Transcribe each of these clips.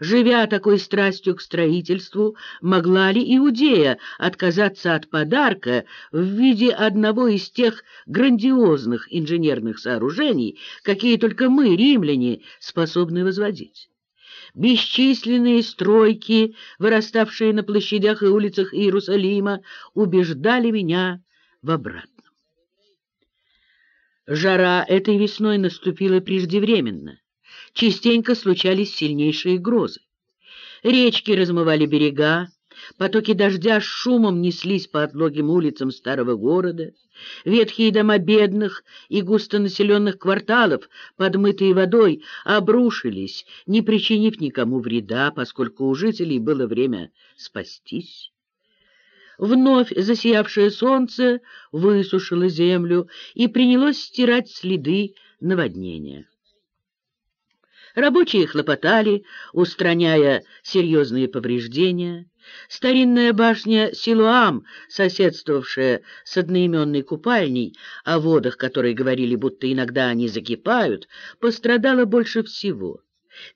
Живя такой страстью к строительству, могла ли Иудея отказаться от подарка в виде одного из тех грандиозных инженерных сооружений, какие только мы, римляне, способны возводить? Бесчисленные стройки, выраставшие на площадях и улицах Иерусалима, убеждали меня в обратном. Жара этой весной наступила преждевременно частенько случались сильнейшие грозы. Речки размывали берега, потоки дождя с шумом неслись по отлогим улицам старого города, ветхие дома бедных и густонаселенных кварталов, подмытые водой, обрушились, не причинив никому вреда, поскольку у жителей было время спастись. Вновь засиявшее солнце высушило землю и принялось стирать следы наводнения. Рабочие хлопотали, устраняя серьезные повреждения. Старинная башня Силуам, соседствовавшая с одноименной купальней, о водах которой говорили, будто иногда они закипают, пострадала больше всего.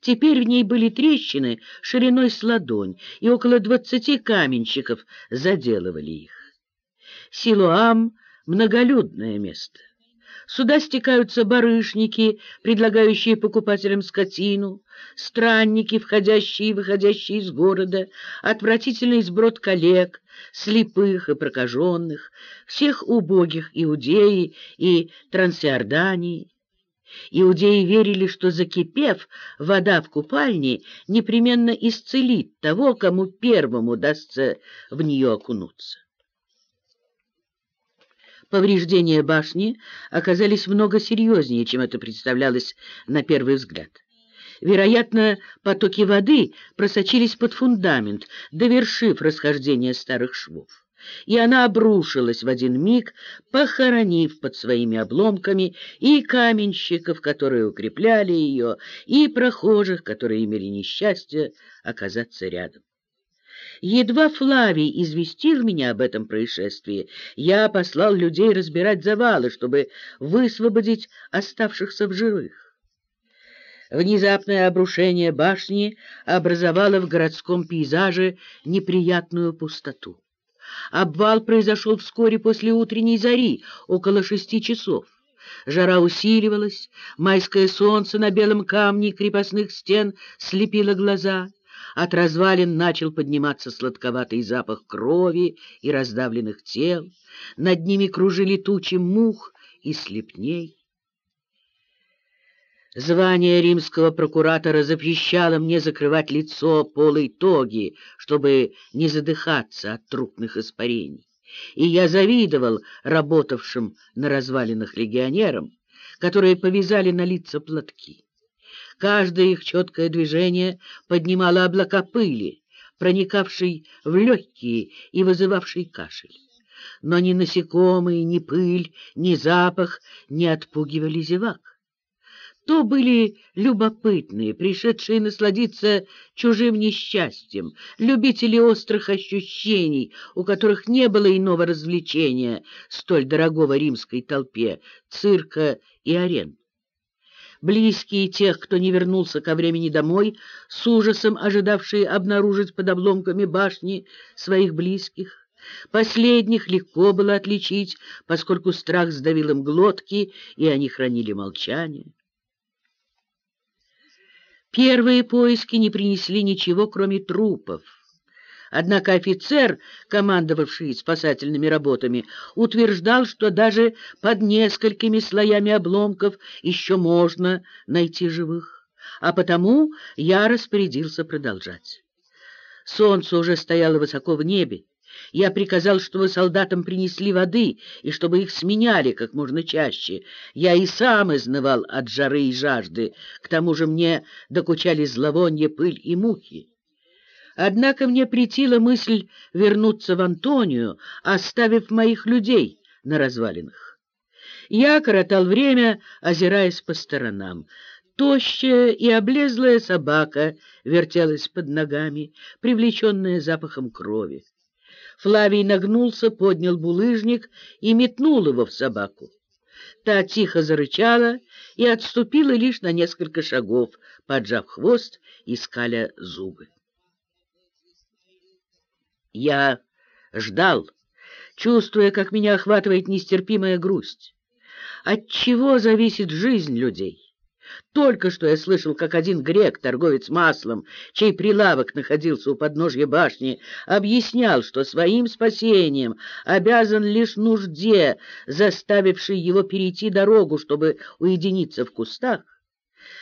Теперь в ней были трещины шириной с ладонь, и около двадцати каменщиков заделывали их. Силуам — многолюдное место. Сюда стекаются барышники, предлагающие покупателям скотину, странники, входящие и выходящие из города, отвратительный сброд коллег, слепых и прокаженных, всех убогих Иудеи и Трансиордании. Иудеи верили, что, закипев, вода в купальне непременно исцелит того, кому первому удастся в нее окунуться. Повреждения башни оказались много серьезнее, чем это представлялось на первый взгляд. Вероятно, потоки воды просочились под фундамент, довершив расхождение старых швов. И она обрушилась в один миг, похоронив под своими обломками и каменщиков, которые укрепляли ее, и прохожих, которые имели несчастье оказаться рядом. Едва Флавий известил меня об этом происшествии, я послал людей разбирать завалы, чтобы высвободить оставшихся в живых. Внезапное обрушение башни образовало в городском пейзаже неприятную пустоту. Обвал произошел вскоре после утренней зари, около шести часов. Жара усиливалась, майское солнце на белом камне крепостных стен слепило глаза — от развалин начал подниматься сладковатый запах крови и раздавленных тел. Над ними кружили тучи мух и слепней. Звание римского прокуратора запрещало мне закрывать лицо полой тоги, чтобы не задыхаться от трупных испарений. И я завидовал работавшим на развалинах легионерам, которые повязали на лица платки. Каждое их четкое движение поднимало облака пыли, проникавшей в легкие и вызывавшей кашель. Но ни насекомые, ни пыль, ни запах не отпугивали зевак. То были любопытные, пришедшие насладиться чужим несчастьем, любители острых ощущений, у которых не было иного развлечения, столь дорогого римской толпе, цирка и арен близкие тех, кто не вернулся ко времени домой, с ужасом ожидавшие обнаружить под обломками башни своих близких. Последних легко было отличить, поскольку страх сдавил им глотки, и они хранили молчание. Первые поиски не принесли ничего, кроме трупов. Однако офицер, командовавший спасательными работами, утверждал, что даже под несколькими слоями обломков еще можно найти живых, а потому я распорядился продолжать. Солнце уже стояло высоко в небе. Я приказал, чтобы солдатам принесли воды и чтобы их сменяли как можно чаще. Я и сам изнывал от жары и жажды, к тому же мне докучали зловонье, пыль и мухи. Однако мне претила мысль вернуться в Антонию, оставив моих людей на развалинах. Я коротал время, озираясь по сторонам. Тощая и облезлая собака вертелась под ногами, привлеченная запахом крови. Флавий нагнулся, поднял булыжник и метнул его в собаку. Та тихо зарычала и отступила лишь на несколько шагов, поджав хвост и скаля зубы. Я ждал, чувствуя, как меня охватывает нестерпимая грусть. От чего зависит жизнь людей? Только что я слышал, как один грек, торговец маслом, чей прилавок находился у подножья башни, объяснял, что своим спасением обязан лишь нужде, заставившей его перейти дорогу, чтобы уединиться в кустах,